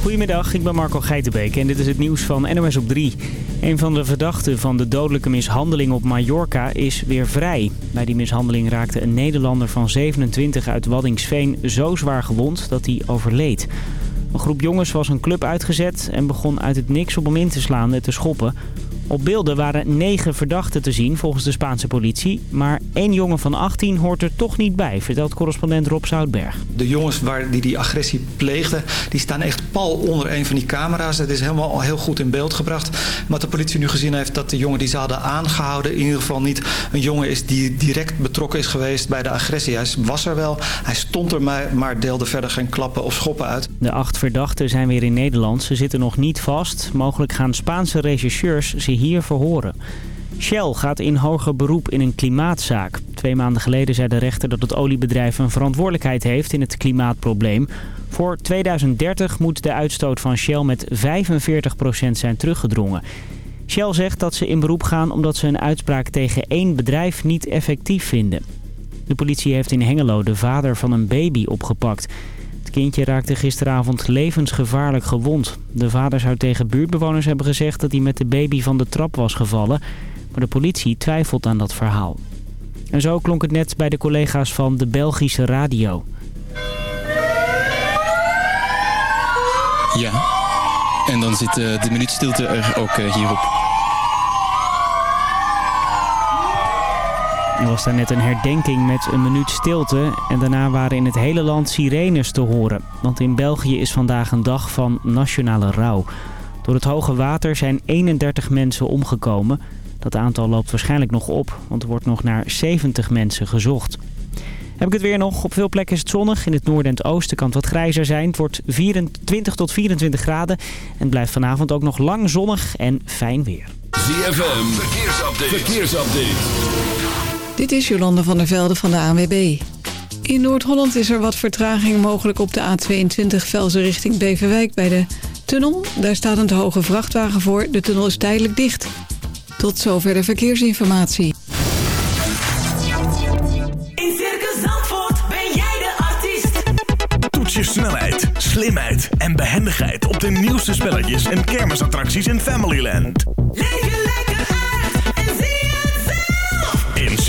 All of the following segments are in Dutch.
Goedemiddag, ik ben Marco Geitenbeek en dit is het nieuws van NOS op 3. Een van de verdachten van de dodelijke mishandeling op Mallorca is weer vrij. Bij die mishandeling raakte een Nederlander van 27 uit Waddingsveen zo zwaar gewond dat hij overleed. Een groep jongens was een club uitgezet en begon uit het niks op hem in te slaan en te schoppen. Op beelden waren negen verdachten te zien volgens de Spaanse politie. Maar één jongen van 18 hoort er toch niet bij, vertelt correspondent Rob Zoutberg. De jongens waar die die agressie pleegden, die staan echt pal onder een van die camera's. Het is helemaal al heel goed in beeld gebracht. Wat de politie nu gezien heeft, dat de jongen die ze hadden aangehouden... in ieder geval niet een jongen is die direct betrokken is geweest bij de agressie. Hij was er wel, hij stond er maar, maar deelde verder geen klappen of schoppen uit. De acht verdachten zijn weer in Nederland. Ze zitten nog niet vast. Mogelijk gaan Spaanse rechercheurs hier verhoren. Shell gaat in hoger beroep in een klimaatzaak. Twee maanden geleden zei de rechter dat het oliebedrijf een verantwoordelijkheid heeft in het klimaatprobleem. Voor 2030 moet de uitstoot van Shell met 45% zijn teruggedrongen. Shell zegt dat ze in beroep gaan omdat ze een uitspraak tegen één bedrijf niet effectief vinden. De politie heeft in Hengelo de vader van een baby opgepakt. Kindje raakte gisteravond levensgevaarlijk gewond. De vader zou tegen buurtbewoners hebben gezegd dat hij met de baby van de trap was gevallen. Maar de politie twijfelt aan dat verhaal. En zo klonk het net bij de collega's van de Belgische radio. Ja, en dan zit uh, de minuut stilte er ook uh, hierop. Er was daar net een herdenking met een minuut stilte en daarna waren in het hele land sirenes te horen. Want in België is vandaag een dag van nationale rouw. Door het hoge water zijn 31 mensen omgekomen. Dat aantal loopt waarschijnlijk nog op, want er wordt nog naar 70 mensen gezocht. Heb ik het weer nog. Op veel plekken is het zonnig. In het noorden en het oosten kan het wat grijzer zijn. Het wordt 24 tot 24 graden. En het blijft vanavond ook nog lang zonnig en fijn weer. ZFM, verkeersupdate. verkeersupdate. Dit is Jolande van der Velde van de ANWB. In Noord-Holland is er wat vertraging mogelijk op de A22 Velzen richting Beverwijk bij de tunnel. Daar staat een te hoge vrachtwagen voor. De tunnel is tijdelijk dicht. Tot zover de verkeersinformatie. In Circus Zandvoort ben jij de artiest. Toets je snelheid, slimheid en behendigheid op de nieuwste spelletjes en kermisattracties in Familyland. Leef lekker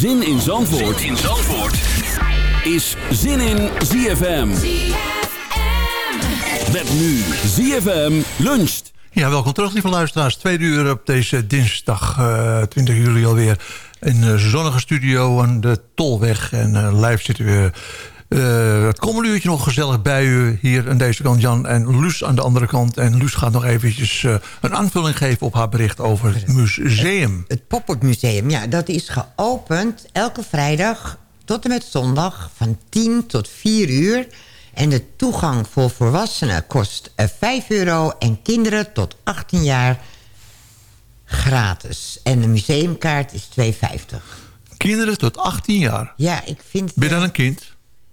Zin in Zandvoort, in Zandvoort. is Zin in ZFM. Met nu ZFM luncht. Ja, welkom terug, lieve luisteraars. Tweede uur op deze dinsdag, eh 20 juli alweer. In de zonnige studio aan de Tolweg. En eh, live zitten we eh, het komende uurtje nog gezellig bij u. Hier aan deze kant Jan en Luus aan de andere kant. En Luus gaat nog eventjes eh, een aanvulling geven op haar bericht over het museum. Het Poppert Museum, ja, dat is geopend elke vrijdag tot en met zondag van 10 tot 4 uur. En de toegang voor volwassenen kost eh, 5 euro en kinderen tot 18 jaar gratis. En de museumkaart is 2,50. Kinderen tot 18 jaar. Ja, ik vind... Ben je dan een kind?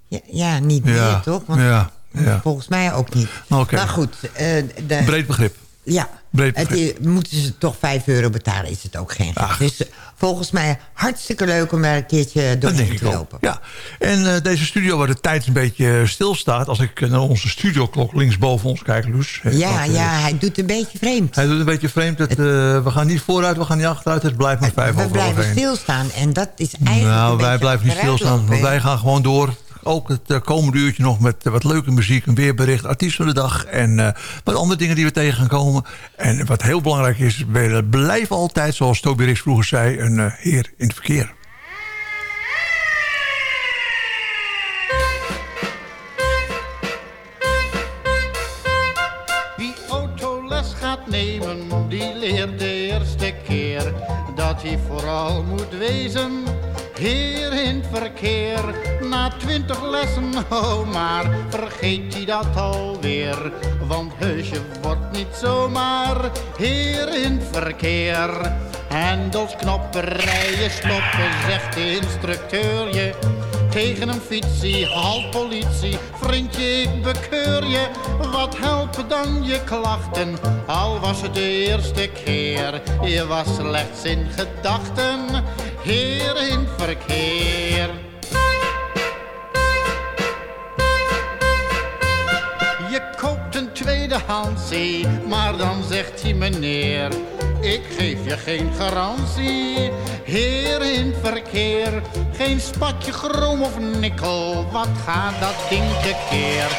Ja, ja, niet Ja, meer, toch? Want ja, ja. Volgens mij ook niet. Maar goed. eh, de, Breed begrip. Ja, Breed het begrip. is- moeten ze toch 5 euro betalen, is het ook geen geld. Dus eh, volgens mij hartstikke leuk om daar een keertje doorheen te ook. lopen. Ja. En eh, deze studio waar de tijd een beetje stilstaat... als ik naar onze studioklok links boven ons kijk, hè, Ja, ja, hij doet een beetje vreemd. Hij doet een beetje vreemd. Dat, we gaan niet vooruit, we gaan niet achteruit. Het blijft maar vijf We over half blijven één. stilstaan en dat is eigenlijk Nou, wij blijven niet stilstaan. Want wij gaan gewoon door ook het eh, komende uurtje nog met eh, wat leuke muziek, een weerbericht, artiest van de dag en eh, wat andere dingen die we tegen gaan komen. En wat heel belangrijk is, blijf altijd, zoals Toby Rix vroeger zei, een heer in het verkeer. die leert de eerste keer dat hij vooral moet wezen Heer in verkeer, na twintig lessen, oh maar vergeet hij dat alweer. Want heusje wordt niet zomaar heer in verkeer. Hendels, knoppen, rijden, stoppen, zegt de instructeur je. Tegen een fietsie, halt politie, vriendje ik bekeur je. Wat helpen dan je klachten, al was het de eerste keer. Je was slechts in gedachten, heer in verkeer. Je koopt een tweedehandsie, maar dan zegt hij meneer... Ik geef je geen garantie, heer in verkeer. Geen spatje chroom of nikkel, wat gaat dat ding tekeer?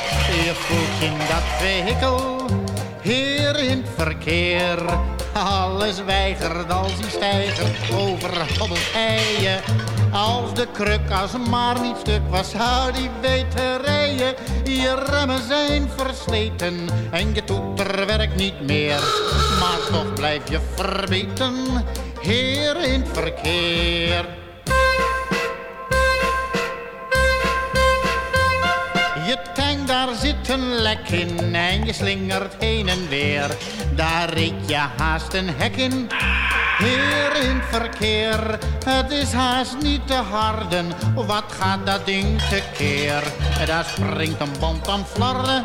Je voelt in dat vehikel, heer in verkeer. Alles weigert als die stijger over hobbelt hij je. Als de kruk als maar niet stuk was, zou die weten rijden. Je remmen zijn versleten en je toeter werkt niet meer. Maar toch blijf je verbeten, heer in verkeer. Je tank, daar zit een lek in en je slingert heen en weer. Daar reed je haast een hek in. Heer in het verkeer, het is haast niet te harden. Wat gaat dat ding tekeer? Daar springt een band aan flarden.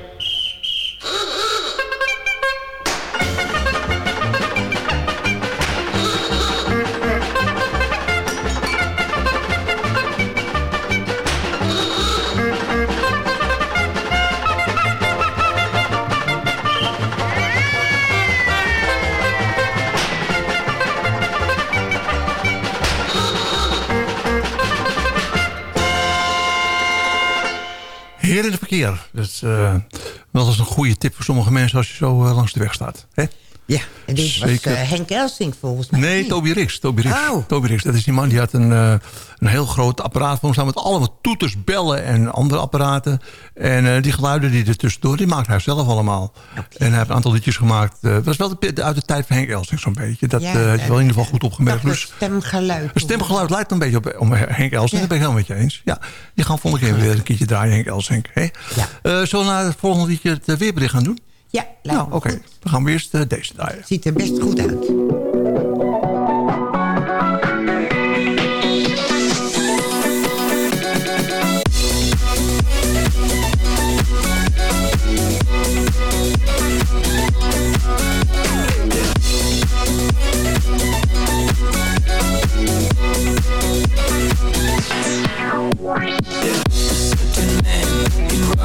Heer in het verkeer. Dat is eh, een goede tip voor sommige mensen als je zo eh, langs de weg staat. Hè? Ja, en dit Zeker. was eh, Henk Elsing volgens mij. Nee? Toby Rix. Toby Rix. Oh. Toby Rix. Dat is die man die had een, eh, een heel groot apparaat voor hem staan... met allemaal toeters, bellen en andere apparaten. En eh, die geluiden die er tussendoor, die maakt hij zelf allemaal. En hij heeft een aantal liedjes gemaakt. Het was wel de, uit de tijd van Henk Elsing zo'n beetje. Dat Ja, had je wel in ieder geval goed opgemerkt. Dus het stemgeluid. een stemgeluid lijkt een beetje op om Henk Elsing. Dat ben ik helemaal met je eens. Ja, je gaat volgende keer weer een keertje draaien, Henk Elsing. Hè? Ja. Zullen we naar het volgende liedje het weerbericht gaan doen? Ja, lijkt Nou, me oké. goed. Dan gaan we eerst eh, deze draaien. Ziet er best goed uit.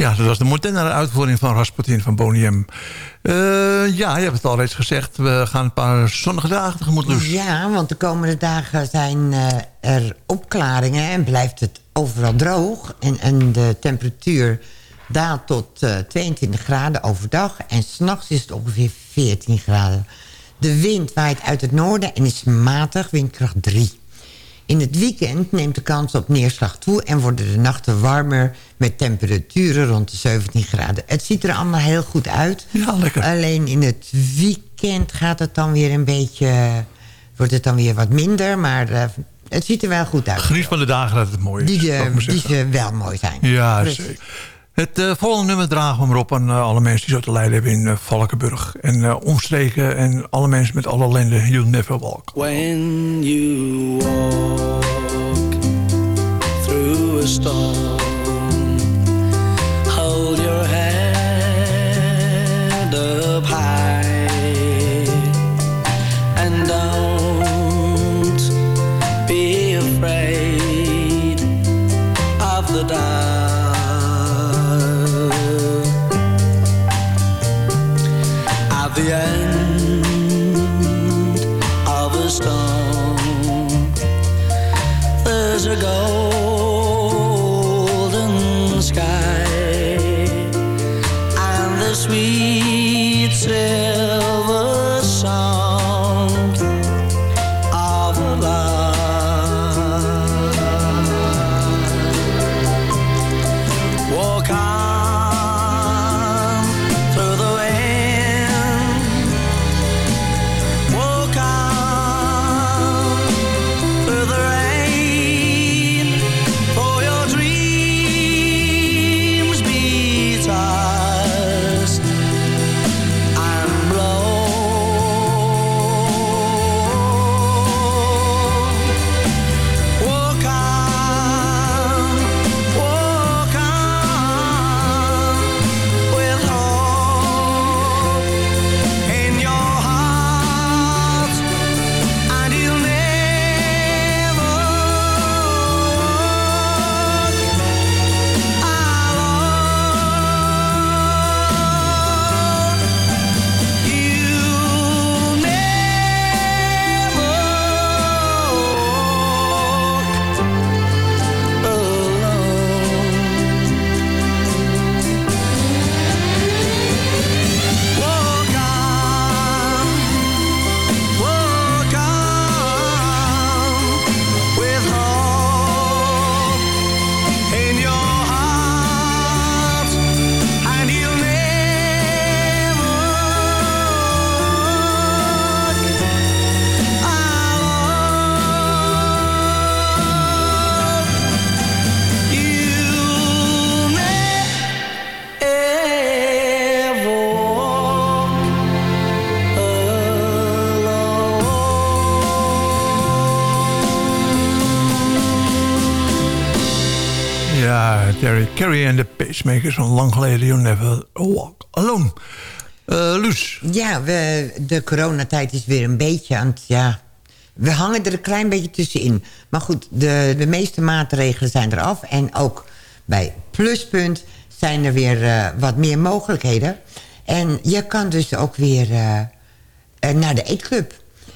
Ja, dat was de moderne uitvoering van Rasputin van Boniem. Eh, ja, je hebt het al reeds gezegd. We gaan een paar zonnige dagen tegemoet, Luus. Ja, want de komende dagen zijn eh, er opklaringen en blijft het overal droog. En, en de temperatuur daalt tot eh, 22 graden overdag. En s'nachts is het ongeveer 14 graden. De wind waait uit het noorden en is matig, windkracht 3. In het weekend neemt de kans op neerslag toe... en worden de nachten warmer met temperaturen rond de 17 graden. Het ziet er allemaal heel goed uit. Ja, lekker. Alleen in het weekend gaat het dan weer een beetje... wordt het dan weer wat minder, maar eh, het ziet er wel goed uit. Geniet van de dagen dat het mooi is. Die, eh, die ze wel mooi zijn. Ja, Precies. zeker. Het eh, volgende nummer dragen we maar op aan eh, alle mensen die zo te lijden hebben in eh, Valkenburg. En omstreken en alle mensen met alle ellende. You'll never walk. When you walk through a storm, Pacemakers van lang geleden. You'll never walk alone. Luus. Ja, we, de coronatijd is weer een beetje aan het... Ja, we hangen er een klein beetje tussenin. Maar goed, de, de meeste maatregelen zijn eraf. En ook bij Pluspunt zijn er weer eh, wat meer mogelijkheden. En je kan dus ook weer eh, naar de eetclub.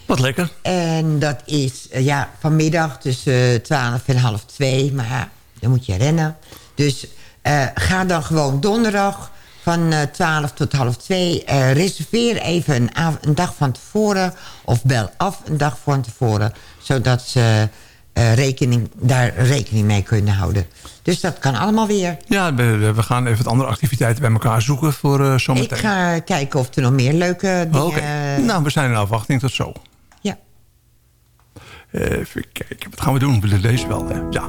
Wat lekker. En dat is ja, vanmiddag tussen 12 en half 2. Maar ja, dan moet je rennen. Dus eh, ga dan gewoon donderdag van eh 12 tot half 2. eh, reserveer even een, dag van tevoren. Of bel af een dag van tevoren. Zodat ze rekening, daar rekening mee kunnen houden. Dus dat kan allemaal weer. Ja, we, we gaan even wat andere activiteiten bij elkaar zoeken voor zometeen. Ik ga kijken of er nog meer leuke dingen... Oké. Nou, we zijn in afwachting. Tot zo. Ja. Even kijken. Wat gaan we doen? We willen deze wel. Hè? Ja.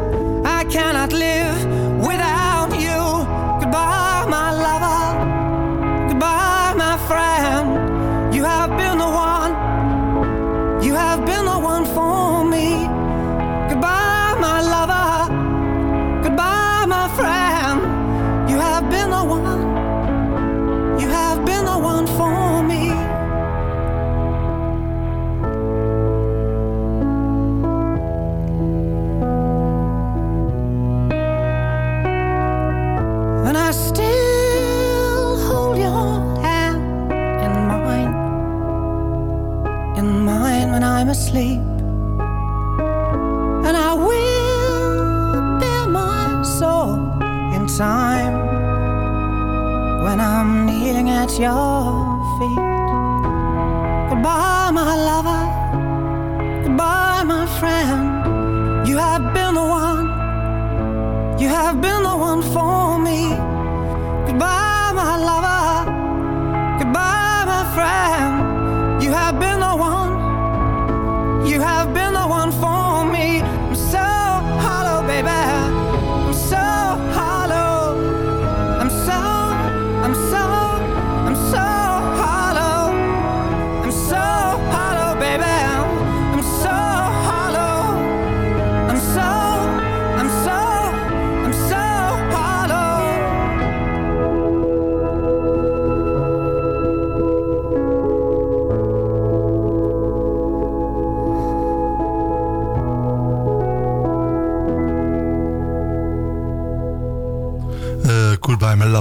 Cannot live in mine when I'm asleep. And I will bear my soul in time when I'm kneeling at your feet. Goodbye, my lover. Goodbye, my friend. You have been the one. You have been the one for me.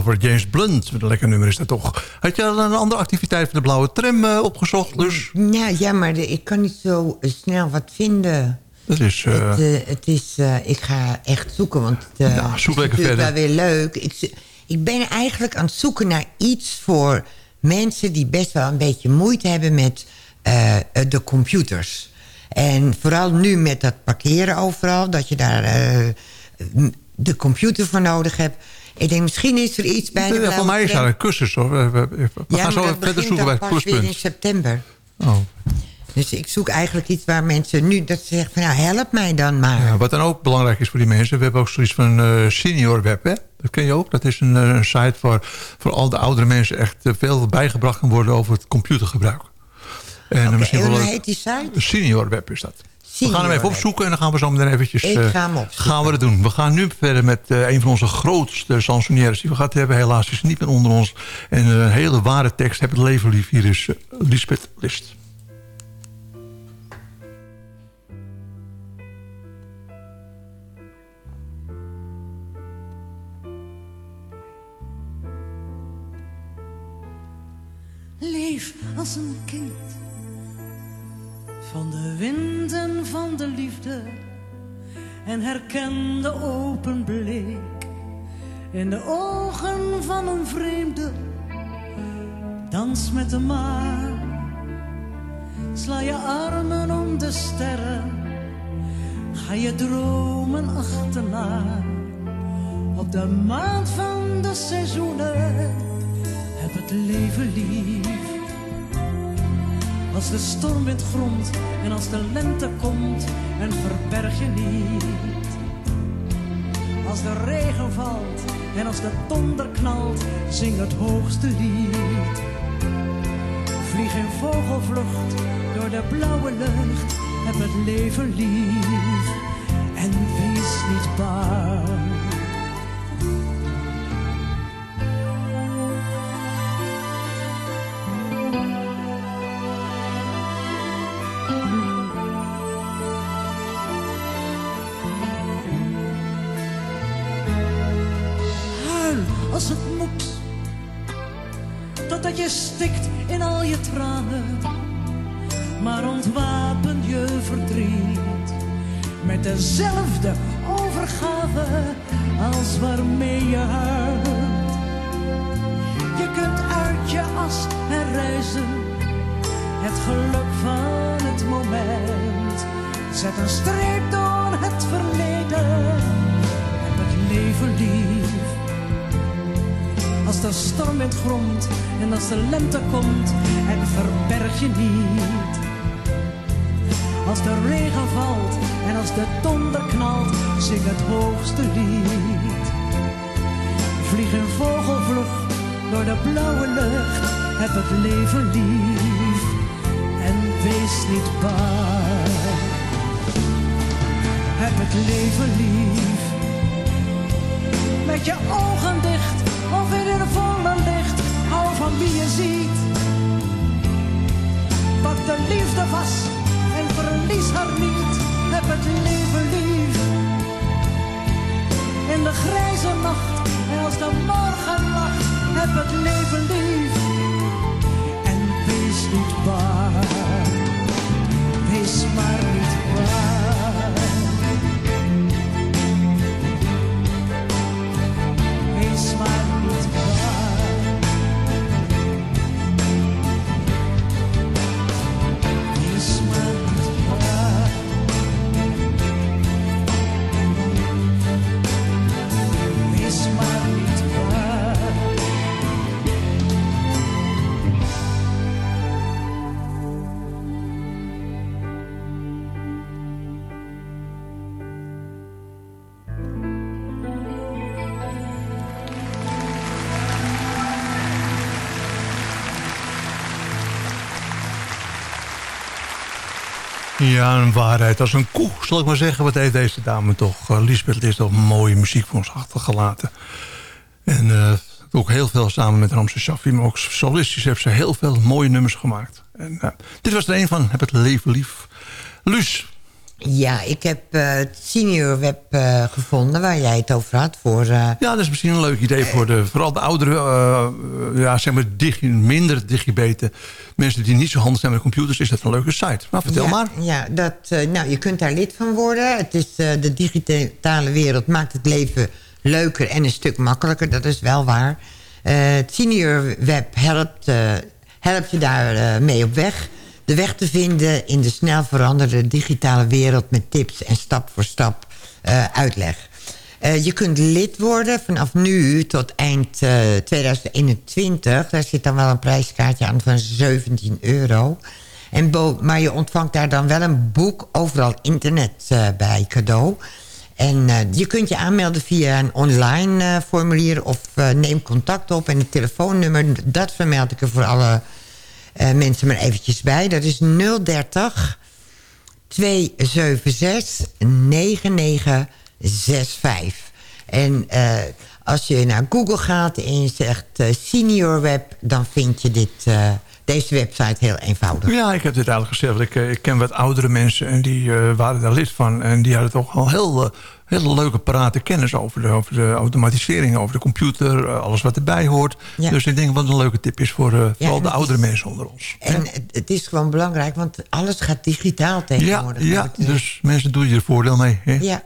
Lover, James Blunt. Wat een lekker nummer is dat toch. Had je al een andere activiteit voor de blauwe tram eh, opgezocht? Dus? Ja, ja, maar de- ik kan niet zo eh, snel wat vinden. Dat is... eh, Het, het is, ik ga echt zoeken, want eh Ja, zoek het is lekker verder. wel weer leuk. Ik, ik ben eigenlijk aan het zoeken naar iets voor mensen... die best wel een beetje moeite hebben met de computers. En vooral nu met dat parkeren overal... dat je daar de computer voor nodig hebt. Ik denk, misschien is er iets bij de ja, voor mij is daar een cursus. Hoor. We, gaan zo verder zoeken bij het weer in pluspunt. september. Oh. Dus ik zoek eigenlijk iets waar mensen nu... dat ze zeggen van, nou, help mij dan maar. Ja, wat dan ook belangrijk is voor die mensen... we hebben ook zoiets van eh senior web, hè? Dat ken je ook. Dat is een, eh, site waar voor al de oudere mensen... echt eh, veel bijgebracht kan worden over het computergebruik. En misschien en wel heet die site? Senior web is dat. We gaan hem even opzoeken en dan gaan we zo meteen eventjes... Ik eh, ga hem opzoeken. gaan we het doen. We gaan nu verder met eh, een van onze grootste chansonnières die we gehad hebben. Helaas is ze niet meer onder ons. En eh, een hele ware tekst. Heb het leven lief. Hier is Lisbeth List. Leef als een kind van de wind en van de liefde en herken de open blik in de ogen van een vreemde. Dans met de maan, sla je armen om de sterren, ga je dromen achterna op de maand van de seizoenen heb het leven lief. Als de storm wint grond en als de lente komt en verberg je niet. Als de regen valt en als de donder knalt, zing het hoogste lied. Vlieg in vogelvlucht door de blauwe lucht, heb het leven lief en wees niet bang. Je stikt in al je tranen. Maar ontwapen je verdriet met dezelfde overgave als waarmee je huilt. Je kunt uit je as herreizen, het geluk van het moment. Zet een streep door het verleden, heb het leven lief. Als de storm in grond en als de lente komt en verberg je niet. Als de regen valt en als de donder knalt, zing het hoogste lied. Vlieg in vogelvlucht door de blauwe lucht, heb het leven lief en wees niet bang. Heb het leven lief met je ogen dicht of in een volle licht. Hou van wie je ziet. Pak de liefde vast en verlies haar niet. Heb het leven lief. In de grijze nacht en als de morgen lacht. Heb het leven lief. En wees niet bang. Wees maar niet bang. Ja, een waarheid als een koe, zal ik maar zeggen. Wat heeft deze dame toch? Uh, Lisbeth is toch mooie muziek voor ons achtergelaten. En eh, ook heel veel samen met Ramse Shaffi. Maar ook solistisch heeft ze heel veel mooie nummers gemaakt. En, eh, dit was er een van Heb het leven lief. Luus, Ja, ik heb eh, het senior web eh, gevonden waar jij het over had. Voor, eh, Ja, dat is misschien een leuk idee voor de, vooral de oudere, eh, ja, zeg maar digi, minder digibeten. Mensen die niet zo handig zijn met computers, is dat een leuke site. Maar vertel ja, maar. Ja, dat, nou, je kunt daar lid van worden. Het is, de digitale wereld maakt het leven leuker en een stuk makkelijker. Dat is wel waar. Het senior web helpt, helpt je daar mee op weg. De weg te vinden in de snel veranderende digitale wereld... met tips en stap voor stap eh, uitleg. Eh, je kunt lid worden vanaf nu tot eind eh, 2021. Daar zit dan wel een prijskaartje aan van 17 euro. En maar je ontvangt daar dan wel een boek overal internet eh, bij cadeau. En eh, je kunt je aanmelden via een online eh, formulier... of eh, neem contact op en het telefoonnummer... dat vermeld ik er voor alle eh, mensen maar eventjes bij. Dat is 030 276 9965. En eh, als je naar Google gaat en je zegt eh, Senior Web... dan vind je dit, eh, deze website heel eenvoudig. Ja, ik heb dit eigenlijk gezegd. Ik, eh, ik ken wat oudere mensen en die eh, waren daar lid van. En die hadden toch al heel, eh, hele leuke parate kennis over de, over de automatisering, over de computer, alles wat erbij hoort. Ja. Dus ik denk wat een leuke tip is voor vooral de oudere is- mensen onder ons. En het, het is gewoon belangrijk, want alles gaat digitaal Ja, tegenwoordig. ja, dus mensen doen je er voordeel mee. Hè? Ja.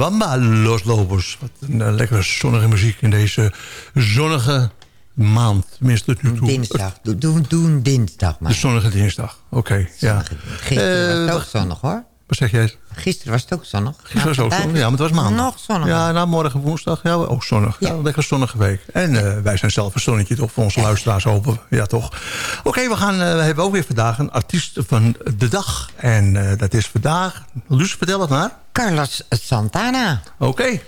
Bamba, Los Lobos. Wat een eh, lekkere zonnige muziek in deze zonnige maand. Tenminste tot nu toe. Dinsdag. Doe, doe, doen dinsdag maar. De zonnige dinsdag, oké. ja. Gisteren was Eh, het ook wat- zonnig hoor. Zeg jij? Gisteren was het ook zonnig. Gisteren was het ook zonnig. Ja, maar het was maandag. Nog zonnig. Ja, nou, morgen woensdag. Ja, ook zonnig. Ja. lekker zonnige week. En eh, wij zijn zelf een zonnetje toch voor onze luisteraars hopen. Ja, toch. Oké, we, gaan, eh, we hebben ook weer vandaag een artiest van de dag. En eh, dat is vandaag... Luus, vertel het maar. Carlos Santana. Oké.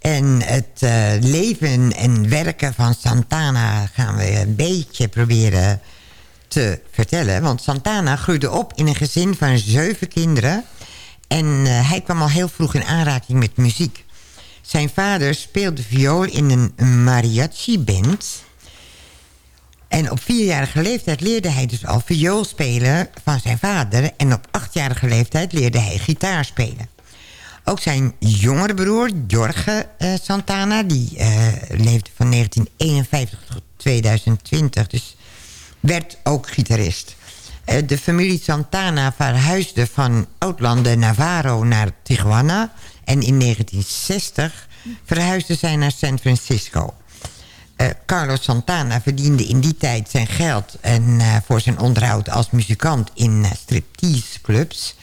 En het leven en werken van Santana gaan we een beetje proberen te vertellen. Want Santana groeide op in een gezin van zeven kinderen. En eh, hij kwam al heel vroeg in aanraking met muziek. Zijn vader speelde viool in een mariachi-band. En op vierjarige leeftijd leerde hij dus al viool spelen van zijn vader. En op achtjarige leeftijd leerde hij gitaar spelen. Ook zijn jongere broer, Jorge eh, Santana... die eh, leefde van 1951 tot 2020, dus werd ook gitarist. Eh, de familie Santana verhuisde van Outlanden Navarro naar Tijuana... en in 1960 verhuisden zij naar San Francisco. Eh, Carlos Santana verdiende in die tijd zijn geld... En, eh, voor zijn onderhoud als muzikant in uh, striptease-clubs...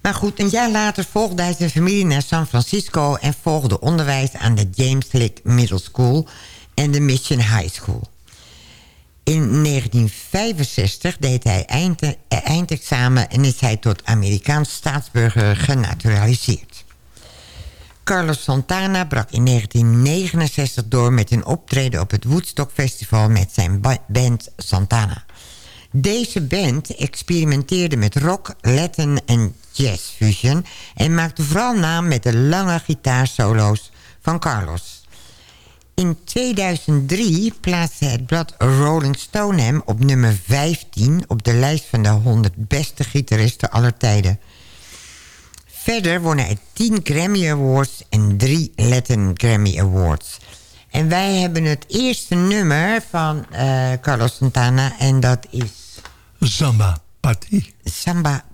Maar goed, een jaar later volgde hij zijn familie naar San Francisco... en volgde onderwijs aan de James Lick Middle School en de Mission High School. In 1965 deed hij eh, eindexamen... en is hij tot Amerikaans staatsburger genaturaliseerd. Carlos Santana brak in 1969 door met een optreden op het Woodstock Festival... met zijn ba- band Santana. Deze band experimenteerde met rock, Latin en jazz fusion... en maakte vooral naam met de lange gitaarsolo's van Carlos. In 2003 plaatste het blad Rolling Stone hem op nummer 15... op de lijst van de 100 beste gitaristen aller tijden. Verder won hij 10 Grammy Awards en 3 Latin Grammy Awards. En wij hebben het eerste nummer van eh, Carlos Santana en dat is... Samba Party. Samba.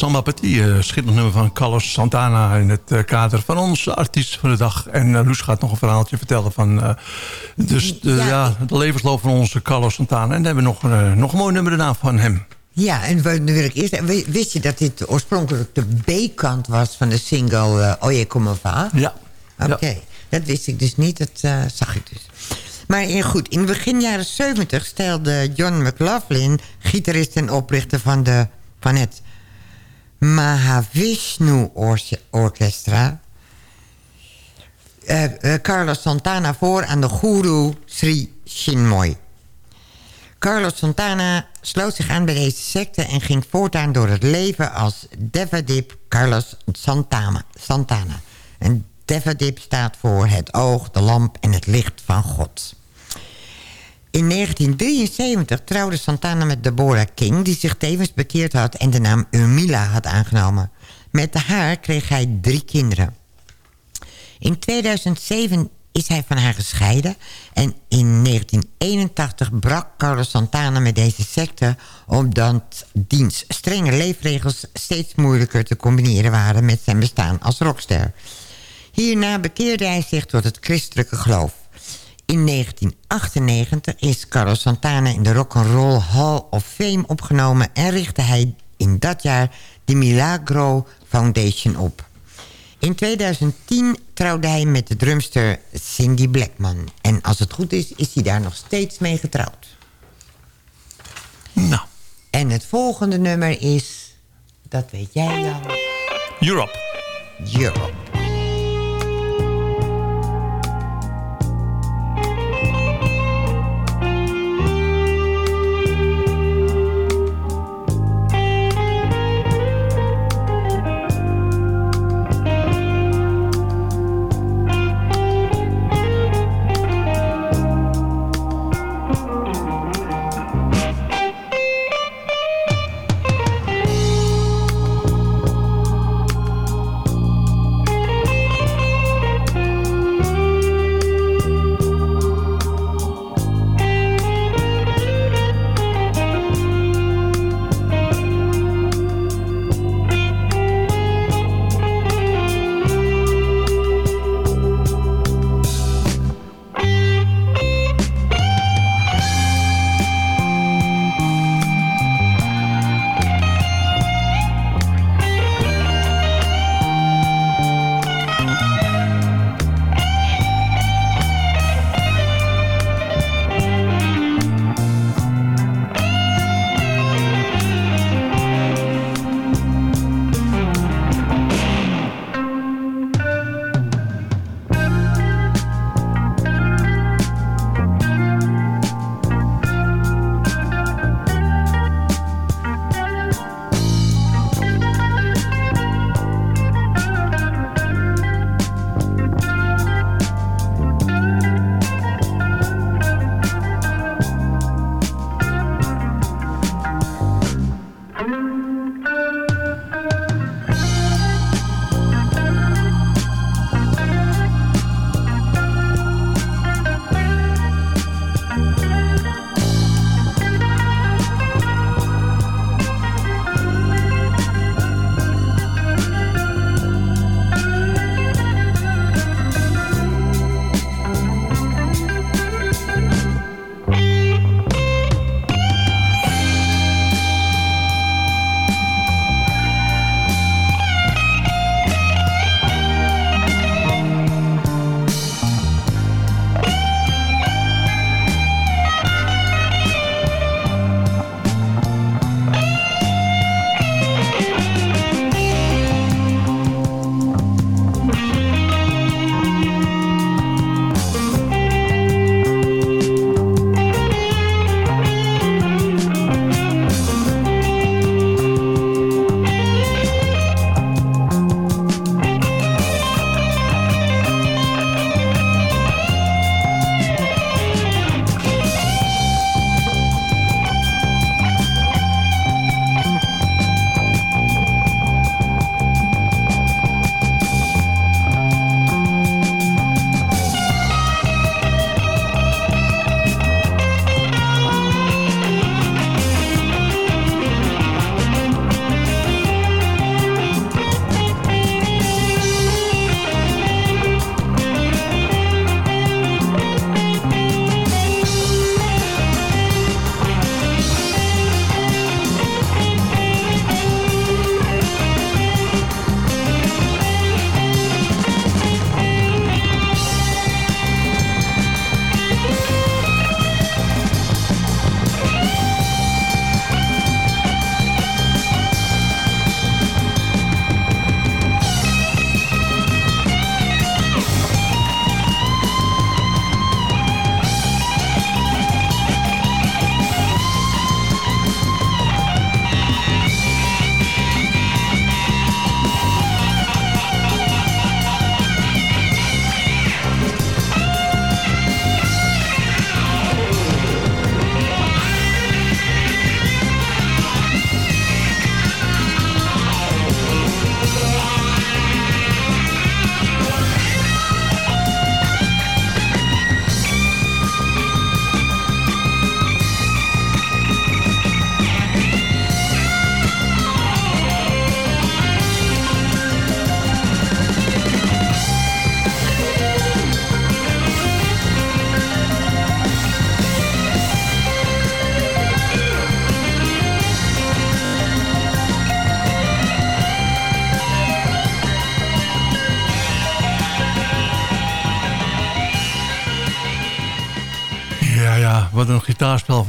Samba Petit, eh, schitterend nummer van Carlos Santana... in het eh, kader van onze artiest van de dag. En eh, Loes gaat nog een verhaaltje vertellen van dus, de, ja, de levensloop van onze Carlos Santana. En dan hebben we nog, nog een mooi nummer daarna van hem. Ja, en nu wil ik eerst... wi- Wist je dat dit oorspronkelijk de B-kant was van de single Oye Como Va? Ja. Oké, dat wist ik dus niet. Dat zag ik dus. Maar in, goed, in begin jaren 70 stelde John McLaughlin... gitarist en oprichter van, de, van het Mahavishnu Or- Orchestra... eh, eh, Carlos Santana voor aan de guru Sri Chinmoy. Carlos Santana sloot zich aan bij deze secte... en ging voortaan door het leven als Devadip Carlos Santana. Santana. En Devadip staat voor het oog, de lamp en het licht van God. In 1973 trouwde Santana met Deborah King... die zich tevens bekeerd had en de naam Urmila had aangenomen. Met haar kreeg hij drie kinderen. In 2007 is hij van haar gescheiden. En in 1981 brak Carlos Santana met deze secte... omdat diens strenge leefregels steeds moeilijker te combineren waren... met zijn bestaan als rockster. Hierna bekeerde hij zich tot het christelijke geloof. In 1998 is Carlos Santana in de Rock'n'Roll Hall of Fame opgenomen... en richtte hij in dat jaar de Milagro Foundation op. In 2010 trouwde hij met de drumster Cindy Blackman. En als het goed is, is hij daar nog steeds mee getrouwd. Nou. En het volgende nummer is... Dat weet jij dan. Europe. Europe. Europe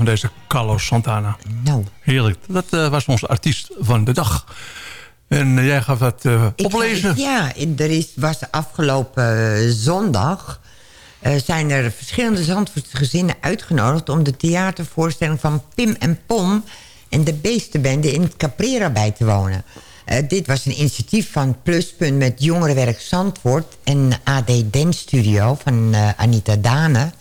van deze Carlos Santana. Nou. Heerlijk. Dat eh, was onze artiest van de dag. En eh, jij gaf dat eh, oplezen. ja, er is, was afgelopen zondag... zijn er verschillende Zandvoortse gezinnen uitgenodigd... om de theatervoorstelling van Pim en Pom... en de Beestenbende in het Caprera bij te wonen. Dit was een initiatief van Pluspunt met Jongerenwerk Zandvoort... en AD Dance Studio van Anita Dane...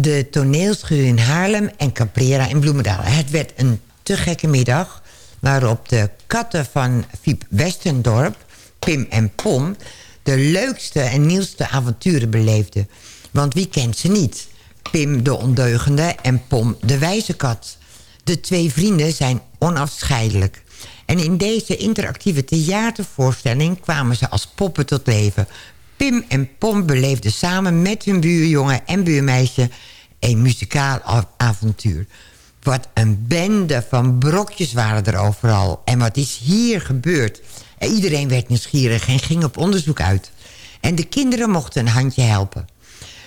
de toneelschuur in Haarlem en Caprera in Bloemendaal. Het werd een te gekke middag... waarop de katten van Fiep Westendorp, Pim en Pom... de leukste en nieuwste avonturen beleefden. Want wie kent ze niet? Pim de ondeugende en Pom de wijze kat. De twee vrienden zijn onafscheidelijk. En in deze interactieve theatervoorstelling kwamen ze als poppen tot leven. Pim en Pom beleefden samen met hun buurjongen en buurmeisje... een muzikaal av- avontuur. Wat een bende van brokjes waren er overal. En wat is hier gebeurd? En iedereen werd nieuwsgierig en ging op onderzoek uit. En de kinderen mochten een handje helpen.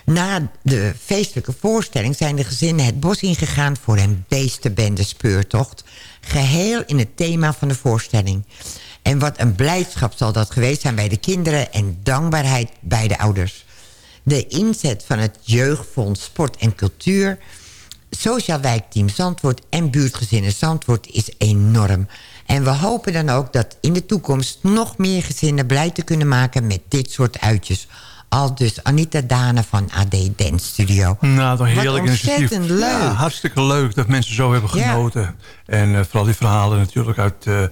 Na de feestelijke voorstelling zijn de gezinnen het bos ingegaan... voor een beestenbende speurtocht. Geheel in het thema van de voorstelling. En wat een blijdschap zal dat geweest zijn bij de kinderen... en dankbaarheid bij de ouders. De inzet van het Jeugdfonds Sport en Cultuur... Sociaal Wijkteam Zandvoort en buurtgezinnen Zandvoort is enorm. En we hopen dan ook dat in de toekomst nog meer gezinnen blij te kunnen maken met dit soort uitjes. Al dus Anita Dane van AD Dance Studio. Nou, toch heerlijk Wat ontzettend initiatief. leuk. Ja, hartstikke leuk dat mensen zo hebben Ja. genoten. En eh, vooral die verhalen natuurlijk uit, eh,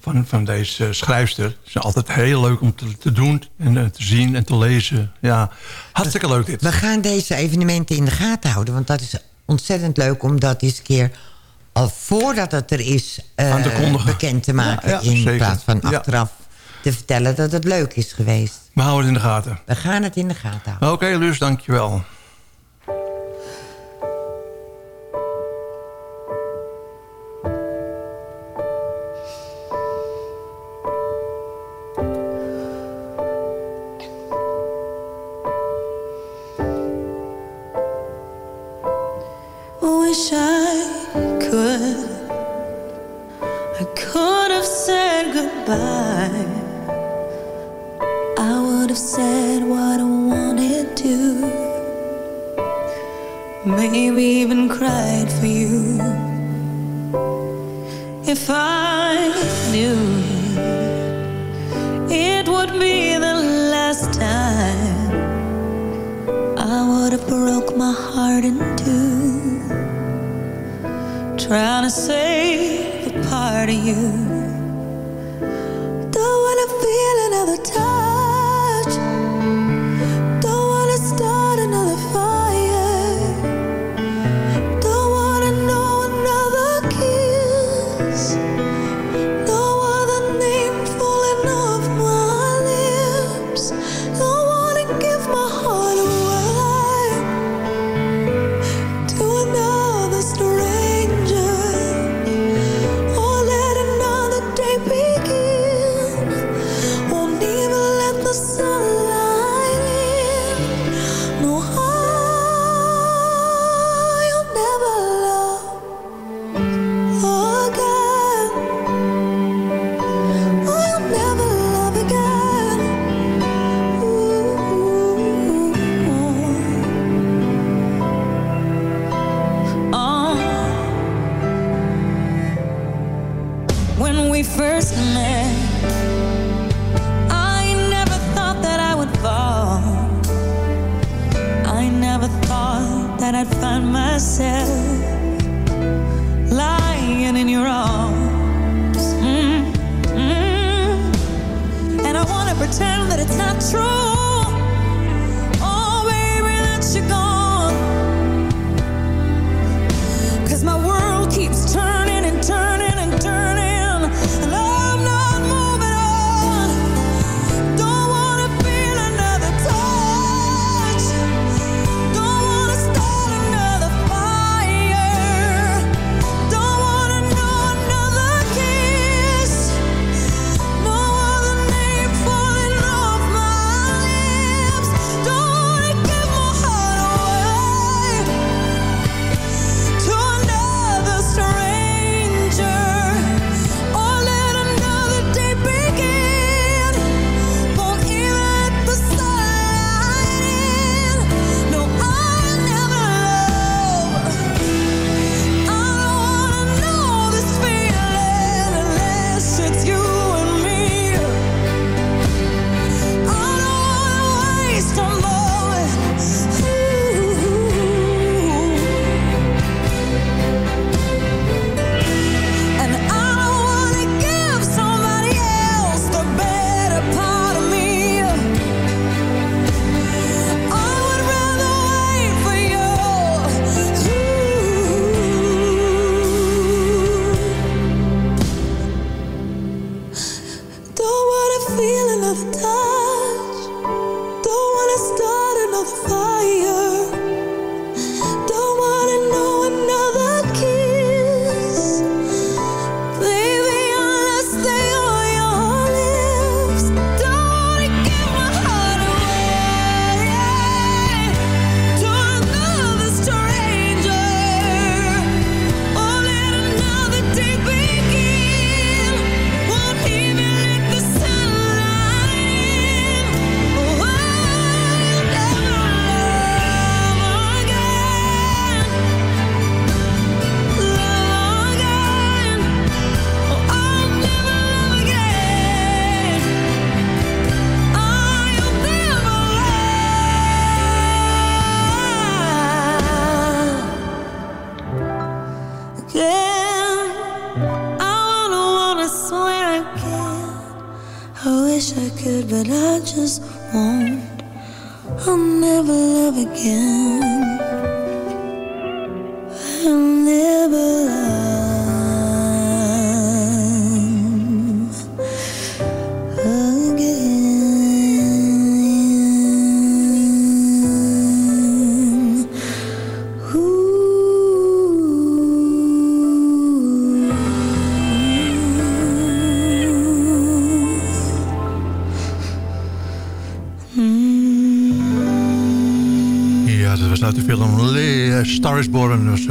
van, van deze schrijfster. Ze zijn altijd heel leuk om te, te doen en eh, te zien en te lezen. Ja, hartstikke leuk dit. We gaan deze evenementen in de gaten houden. Want dat is ontzettend leuk om dat eens een keer... al voordat het er is eh, te bekend te maken. Ja, ja, in zeker. plaats van achteraf te vertellen dat het leuk is geweest. We houden het in de gaten. We gaan het in de gaten houden. Oké, Luus, dankjewel.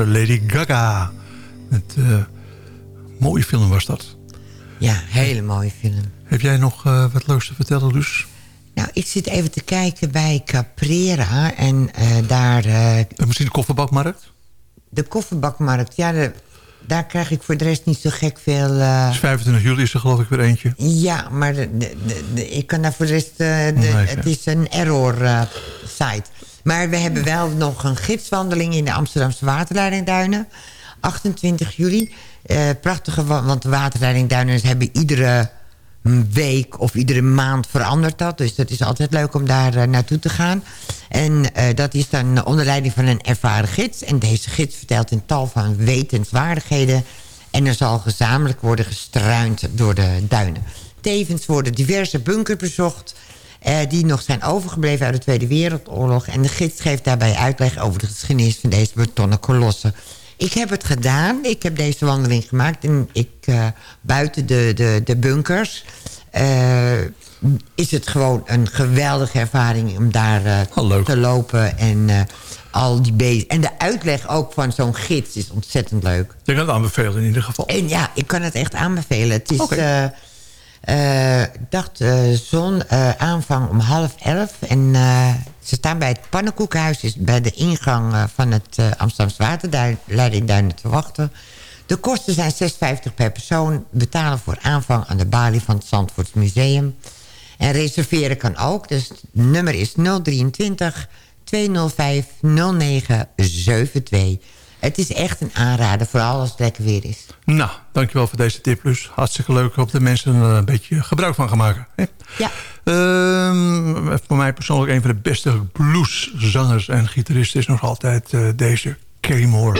Lady Gaga. Het, eh, mooie film was dat. Ja, hele mooie film. Heb jij nog eh, wat leuks te vertellen, dus? Nou, ik zit even te kijken bij Caprera en eh, daar... misschien de kofferbakmarkt? De kofferbakmarkt, ja, de- daar krijg ik voor de rest niet zo gek veel... eh, Dus 25 juli is er geloof ik weer eentje. Ja, maar de, de, ik kan daar voor de rest... Nee, het is een error site. Maar we hebben wel nog een gidswandeling in de Amsterdamse waterleidingduinen. 28 juli. Eh, prachtige, wa- want de waterleidingduinen hebben iedere week of iedere maand verandert dat. Dus dat is altijd leuk om daar eh, naartoe te gaan. En eh, dat is dan onder leiding van een ervaren gids. En deze gids vertelt een tal van wetenswaardigheden. En er zal gezamenlijk worden gestruind door de duinen. Tevens worden diverse bunkers bezocht... eh, die nog zijn overgebleven uit de Tweede Wereldoorlog. En de gids geeft daarbij uitleg over de geschiedenis van deze betonnen kolossen. Ik heb het gedaan. Ik heb deze wandeling gemaakt. En ik, eh, buiten de, de, de bunkers... eh, is het gewoon een geweldige ervaring om daar eh, te lopen. En, al die en de uitleg ook van zo'n gids is ontzettend leuk. Je kan het aanbevelen in ieder geval. En ja, ik kan het echt aanbevelen. Het is. Eh, dacht, eh, zon eh, aanvang om half elf. En ze staan bij het pannenkoekhuis, is bij de ingang van het Amsterdamse waterleidingduinen te wachten. De kosten zijn 6,50 per persoon. Betalen voor aanvang aan de balie van het Zandvoorts Museum. En reserveren kan ook. Dus het nummer is 023 205 0972. Het is echt een aanrader, vooral als het lekker weer is. Nou, dankjewel voor deze tip. Dus hartstikke leuk op de mensen er een beetje gebruik van gaan maken. Hè? Ja. Ehm, voor mij persoonlijk een van de beste blueszangers en gitaristen is nog altijd eh, deze Kelly Moore.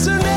doesn't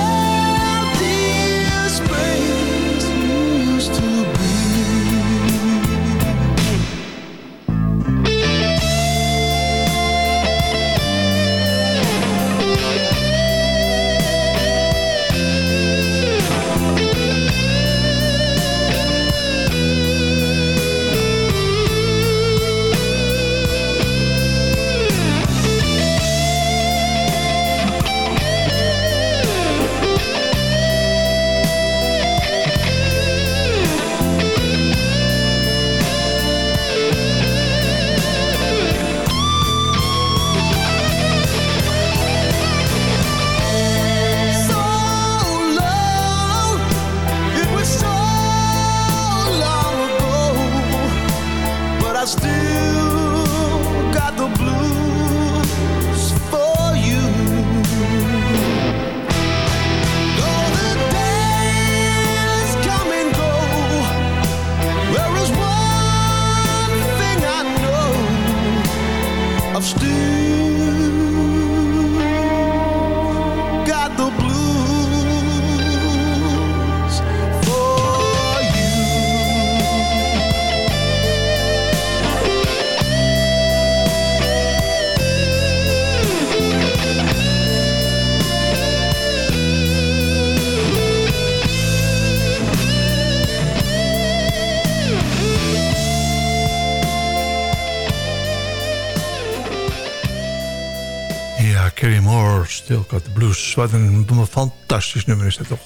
Blues. Wat een fantastisch nummer is dat toch.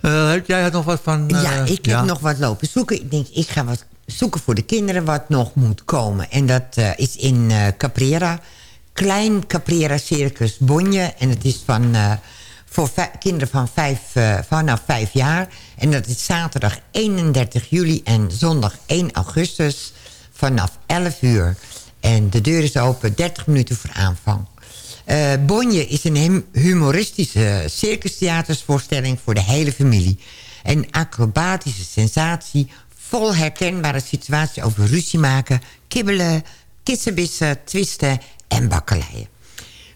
Eh, heb jij had nog wat van... eh, ja, ik heb nog wat lopen zoeken. Ik denk, ik ga wat zoeken voor de kinderen wat nog moet komen. En dat eh, is in eh, Caprera. Klein Caprera Circus Bonje. En het is van, eh, voor kinderen van vijf, eh, vanaf vijf jaar. En dat is zaterdag 31 juli en zondag 1 augustus vanaf 11 uur. En de deur is open 30 minuten voor aanvang. Eh, Bonje is een humoristische circustheatersvoorstelling voor de hele familie. Een acrobatische sensatie, vol herkenbare situatie over ruzie maken... kibbelen, kissenbissen, twisten en bakkeleien.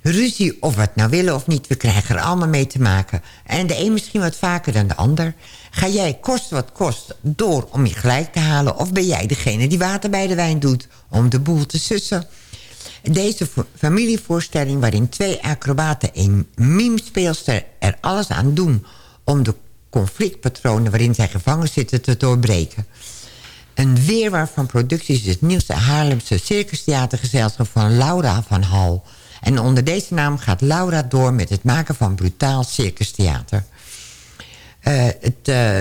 Ruzie, of we het nou willen of niet, we krijgen er allemaal mee te maken. En de een misschien wat vaker dan de ander. Ga jij kost wat kost door om je gelijk te halen... of ben jij degene die water bij de wijn doet om de boel te sussen... Deze vo- familievoorstelling waarin twee acrobaten en meme-speelster er alles aan doen... om de conflictpatronen waarin zij gevangen zitten te doorbreken. Een weerwaar van producties is het nieuwste Haarlemse circustheatergezelschap van Laura van Hal. En onder deze naam gaat Laura door met het maken van brutaal circustheater. Eh, het uh,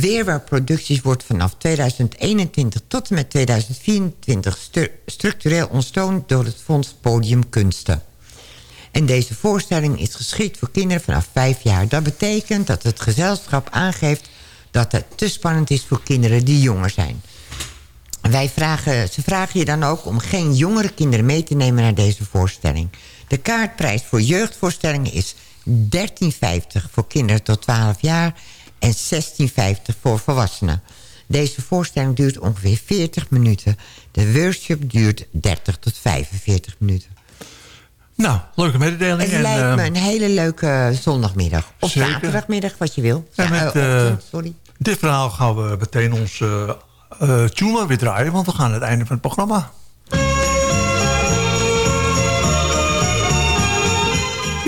Weerwaar Producties wordt vanaf 2021 tot en met 2024 stu- structureel ondersteund door het Fonds Podium Kunsten. En deze voorstelling is geschikt voor kinderen vanaf 5 jaar. Dat betekent dat het gezelschap aangeeft dat het te spannend is voor kinderen die jonger zijn. Wij vragen, ze vragen je dan ook om geen jongere kinderen mee te nemen naar deze voorstelling. De kaartprijs voor jeugdvoorstellingen is 13,50 voor kinderen tot 12 jaar en 16,50 voor volwassenen. Deze voorstelling duurt ongeveer 40 minuten. De workshop duurt 30 tot 45 minuten. Nou, leuke mededeling. Het en, lijkt eh, me een hele leuke zondagmiddag. Of zeker. zaterdagmiddag, wat je wil. En Ja, met eh, eh, ochtend, sorry. dit verhaal gaan we meteen ons tune weer draaien. Want we gaan aan het einde van het programma.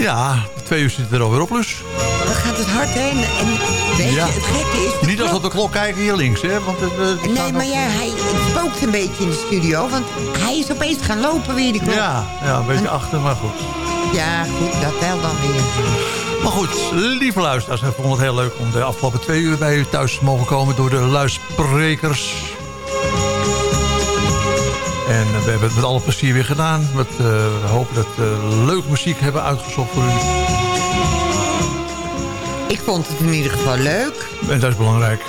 Ja, de twee uur zitten er alweer op, dus. Dan gaat het hard heen. En weet Ja. je, het gekke is... de Niet als op de klok kijken hier links, hè? Want het, eh, Nee, maar ja, hij spookt een beetje in de studio. Want hij is opeens gaan lopen weer, die klok. Ja, ja, een beetje achter, maar goed. Ja, goed, dat wel dan weer. Maar goed, lieve luisteraars, ik vond het heel leuk om de afgelopen twee uur bij u thuis te mogen komen door de luidsprekers. En eh, we hebben het met alle plezier weer gedaan. Met, eh, we hopen dat we leuke muziek hebben uitgezocht voor u. Ik vond het in ieder geval leuk. En dat is belangrijk.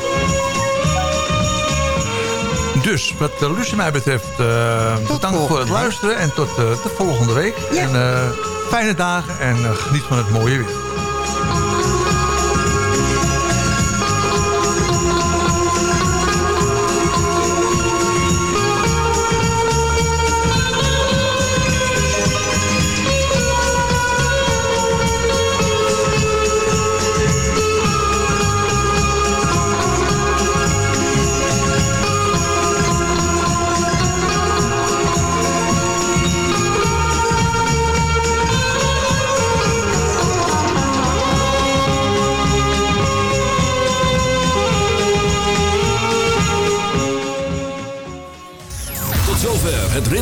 Dus, wat de Lucie mij betreft, uh, bedankt voor het luisteren. En tot uh, de volgende week. Ja. En uh, fijne dagen en geniet van het mooie weer.